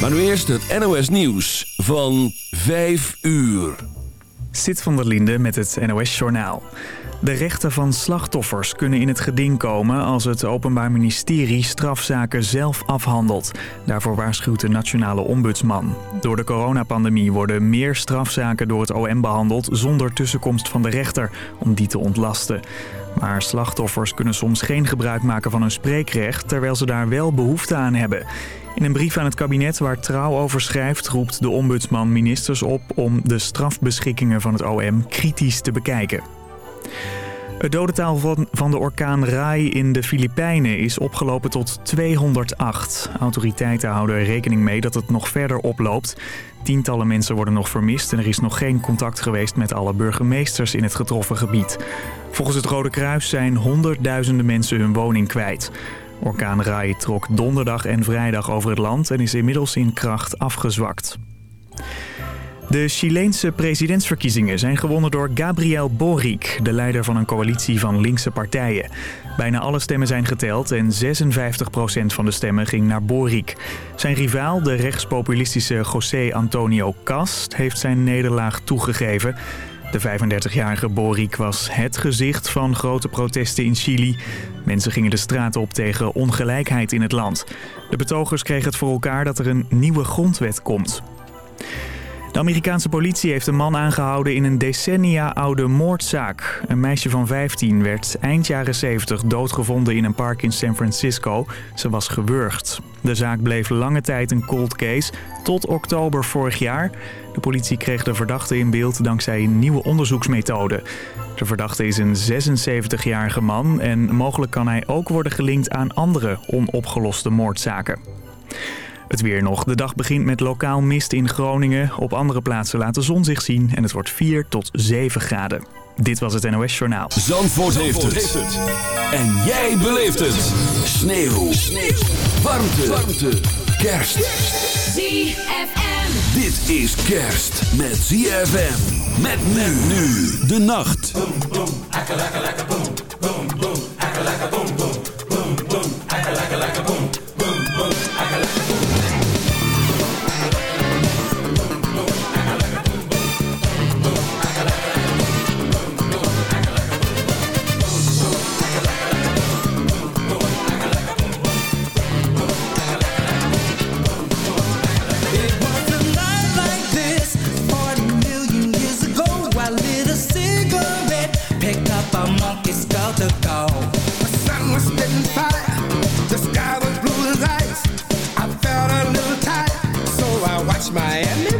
Maar nu eerst het NOS Nieuws van 5 uur. Zit van der Linde met het NOS Journaal. De rechten van slachtoffers kunnen in het geding komen als het Openbaar Ministerie strafzaken zelf afhandelt. Daarvoor waarschuwt de Nationale Ombudsman. Door de coronapandemie worden meer strafzaken door het OM behandeld zonder tussenkomst van de rechter om die te ontlasten. Maar slachtoffers kunnen soms geen gebruik maken van hun spreekrecht terwijl ze daar wel behoefte aan hebben. In een brief aan het kabinet waar Trouw over schrijft roept de ombudsman ministers op om de strafbeschikkingen van het OM kritisch te bekijken. Het dodental van de orkaan Rai in de Filipijnen is opgelopen tot 208. Autoriteiten houden rekening mee dat het nog verder oploopt. Tientallen mensen worden nog vermist en er is nog geen contact geweest met alle burgemeesters in het getroffen gebied. Volgens het Rode Kruis zijn honderdduizenden mensen hun woning kwijt. Orkaan Rai trok donderdag en vrijdag over het land en is inmiddels in kracht afgezwakt. De Chileense presidentsverkiezingen zijn gewonnen door Gabriel Boric, de leider van een coalitie van linkse partijen. Bijna alle stemmen zijn geteld en 56% van de stemmen ging naar Boric. Zijn rivaal, de rechtspopulistische José Antonio Cast, heeft zijn nederlaag toegegeven. De 35-jarige Boric was het gezicht van grote protesten in Chili. Mensen gingen de straat op tegen ongelijkheid in het land. De betogers kregen het voor elkaar dat er een nieuwe grondwet komt. De Amerikaanse politie heeft een man aangehouden in een decennia oude moordzaak. Een meisje van 15 werd eind jaren 70 doodgevonden in een park in San Francisco. Ze was gewurgd. De zaak bleef lange tijd een cold case, tot oktober vorig jaar. De politie kreeg de verdachte in beeld dankzij een nieuwe onderzoeksmethode. De verdachte is een 76-jarige man en mogelijk kan hij ook worden gelinkt aan andere onopgeloste moordzaken. Het weer nog. De dag begint met lokaal mist in Groningen. Op andere plaatsen laat de zon zich zien en het wordt 4 tot 7 graden. Dit was het NOS Journaal. Zandvoort, heeft, het. En jij beleeft het. Sneeuw. Sneeuw. Warmte. Warmte. Kerst. ZFM. Dit is kerst met ZFM. Met men nu. De nacht. boom, boom, akka laka laka boom, boom, boom, akka boom, boom, Miami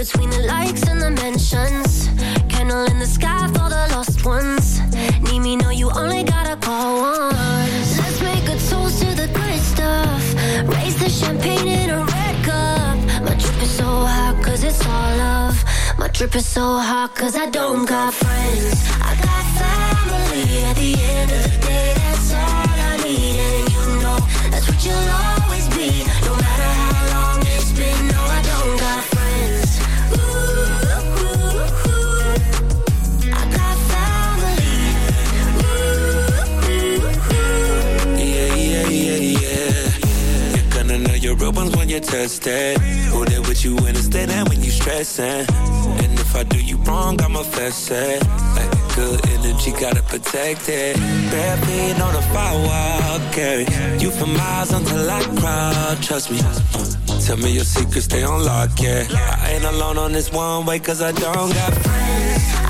between the likes and the mentions. Candle in the sky for the lost ones. Need me, no, you only gotta call once. Let's make a toast to the good stuff. Raise the champagne in a red cup. My drip is so hot, cause it's all love. My drip is so hot, cause I don't got friends. I got family. At the end of the day, that's all I need. And you know, that's what you'll always your real ones when you test it. Who there with you in the stead and when you stressing. And if I do you wrong, I'ma fess it. Like good energy, gotta protect it. Bare feet on the firewall, carry you for miles until I cry. Trust me. Tell me your secrets, stay on lock, yeah. I ain't alone on this one way, cause I don't got friends.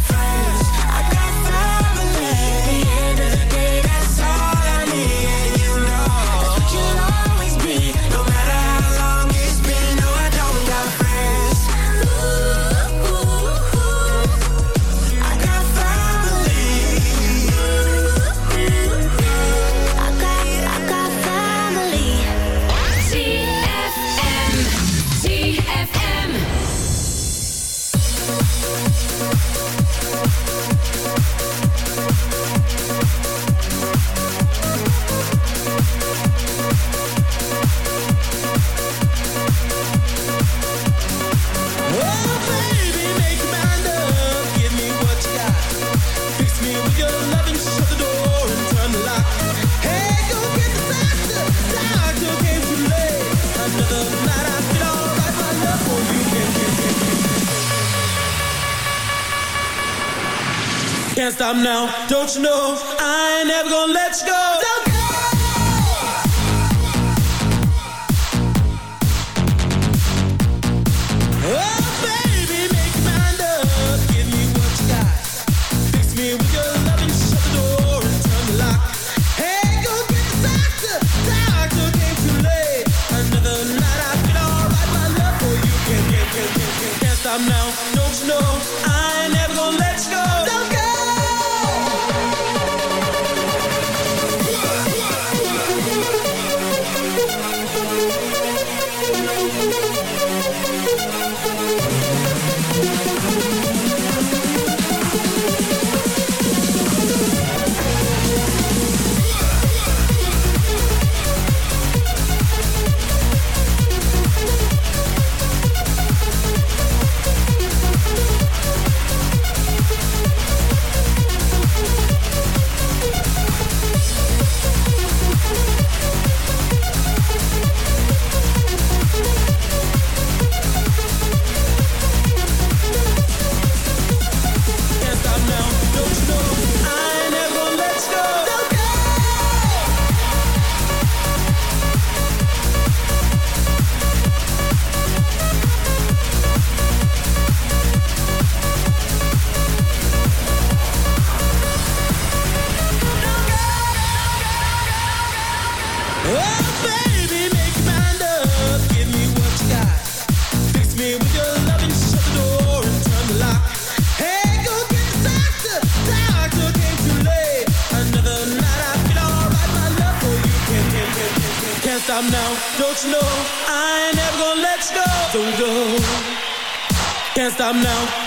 don't you know?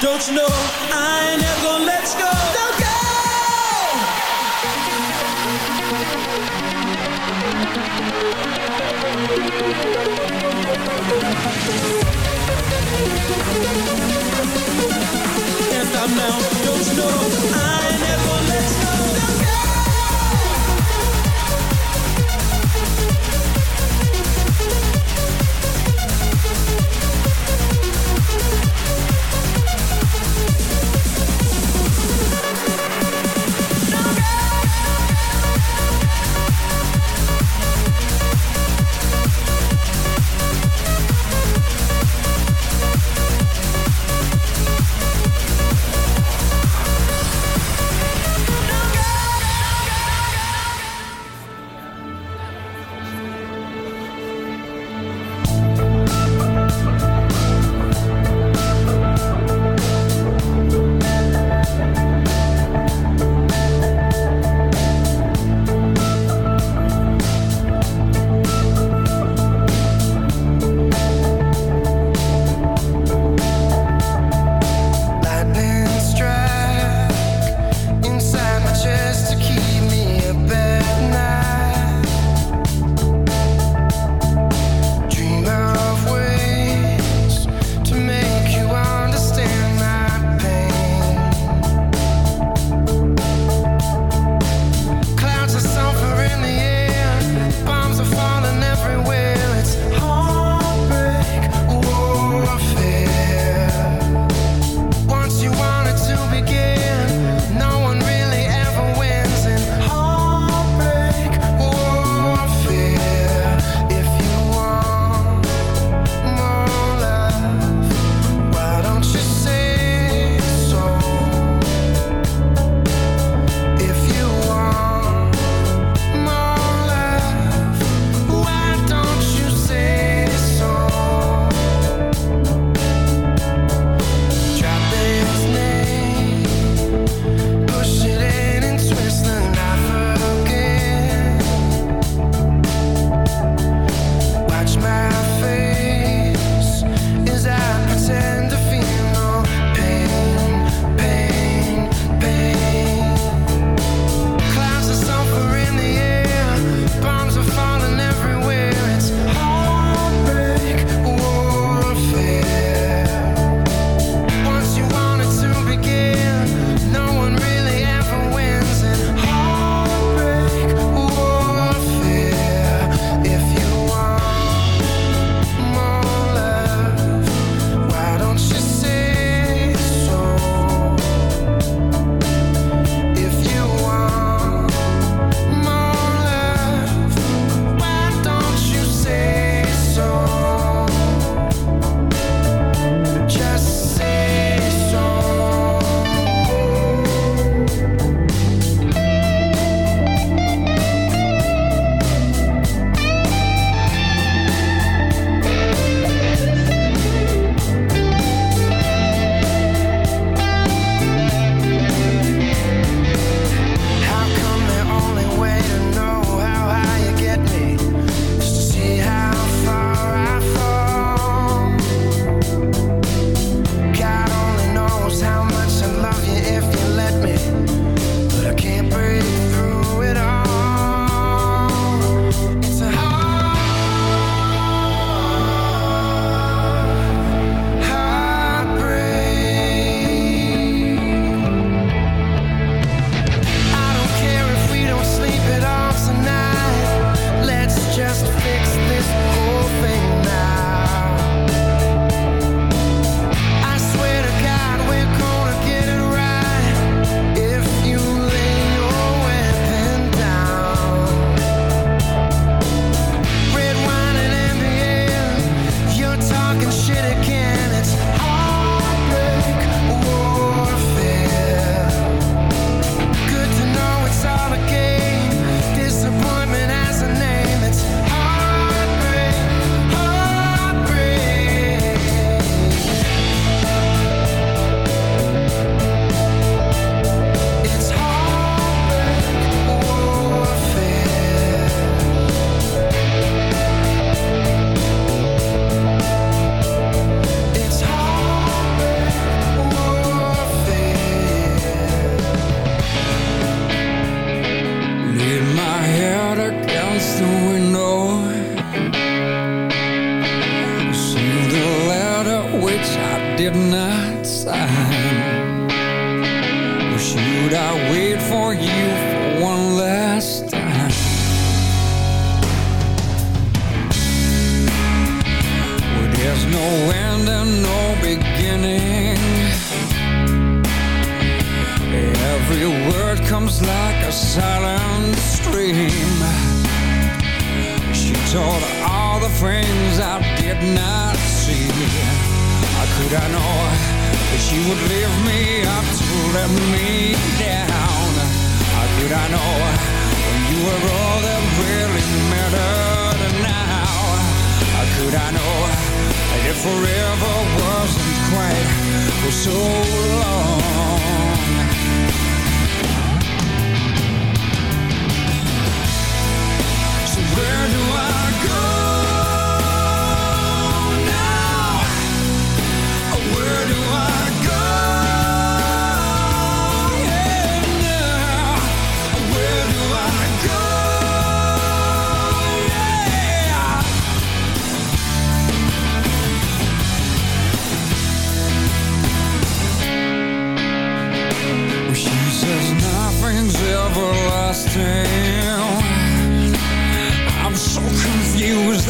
Don't you know?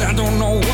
I don't know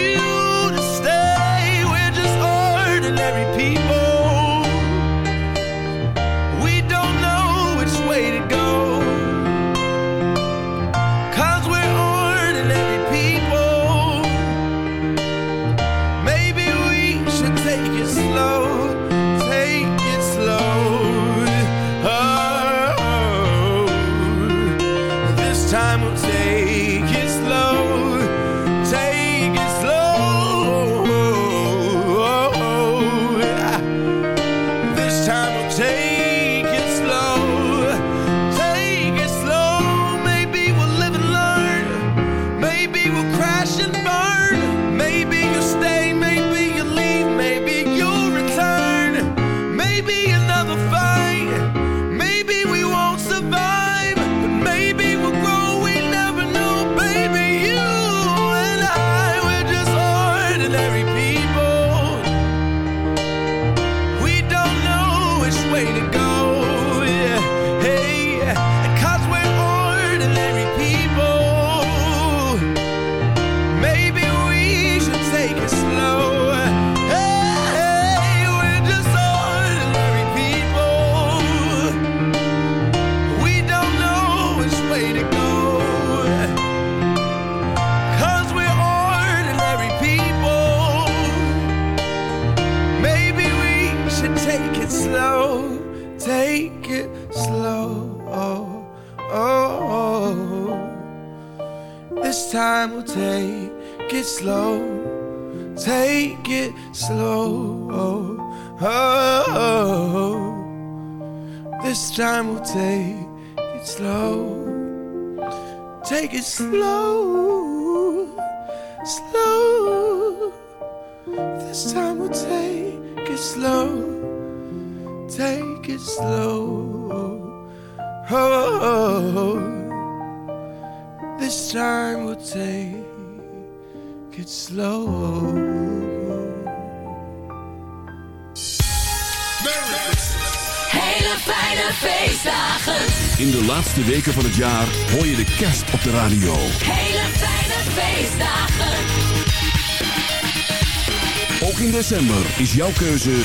Ook in december is jouw keuze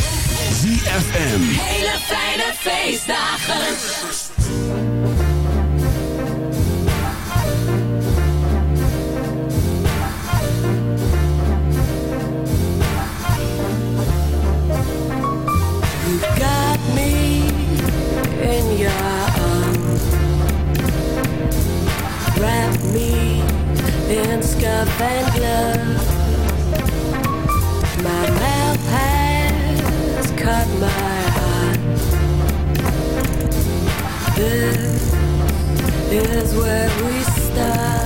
ZFM. Hele fijne feestdagen. You got me in your arms. Wrap me in scarf and glove. Cut my heart. This is where we start.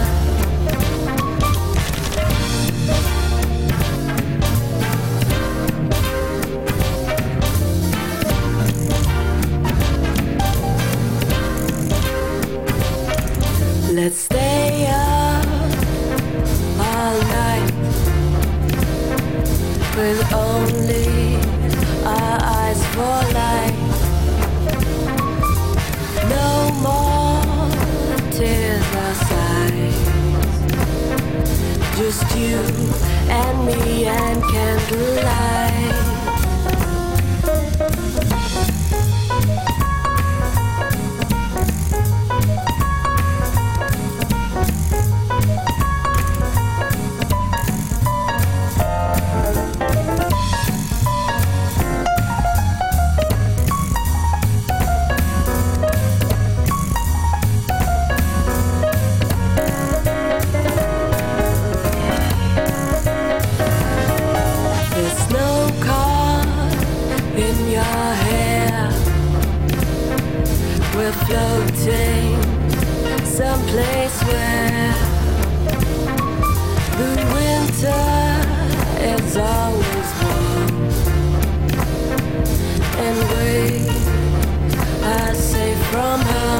Someplace where the winter is always warm and we are safe from harm.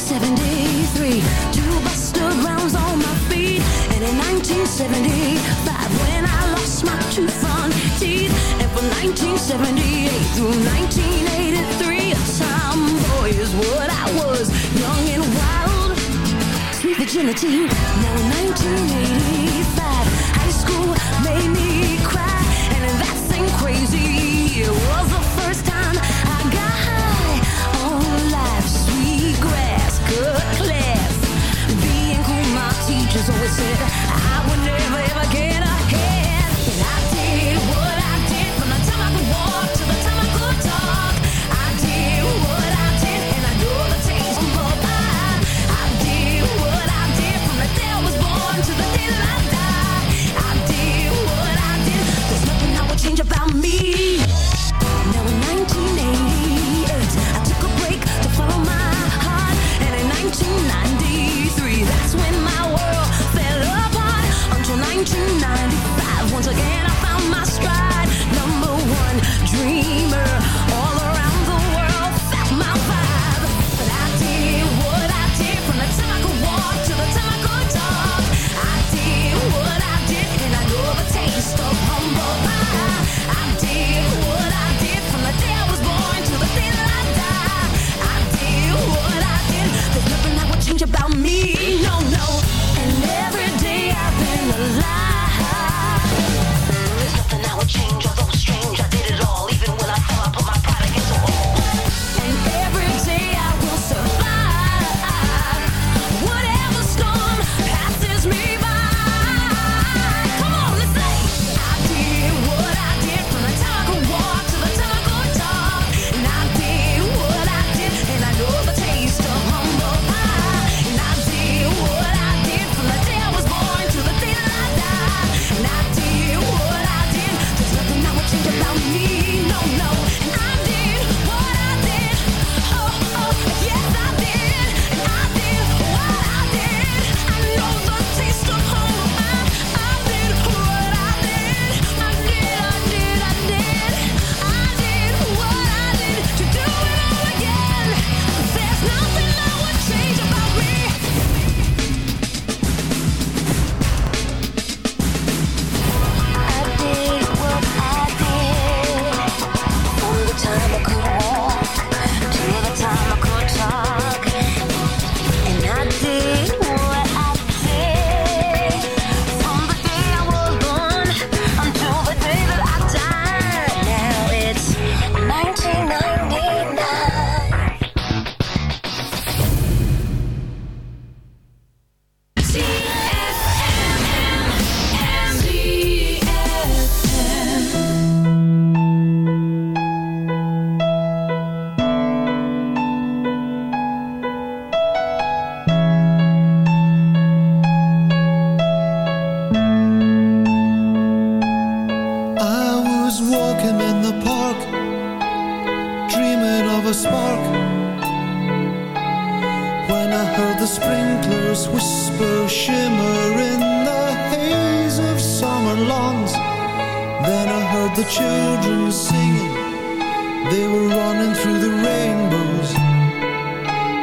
1973, two Buster Browns on my feet. And in 1975, when I lost my two front teeth. And from 1978 through 1983, a tomboy is what I was, young and wild. Sweet virginity, now in 1985, high school made me cry. And that same crazy year was Zeg. dream.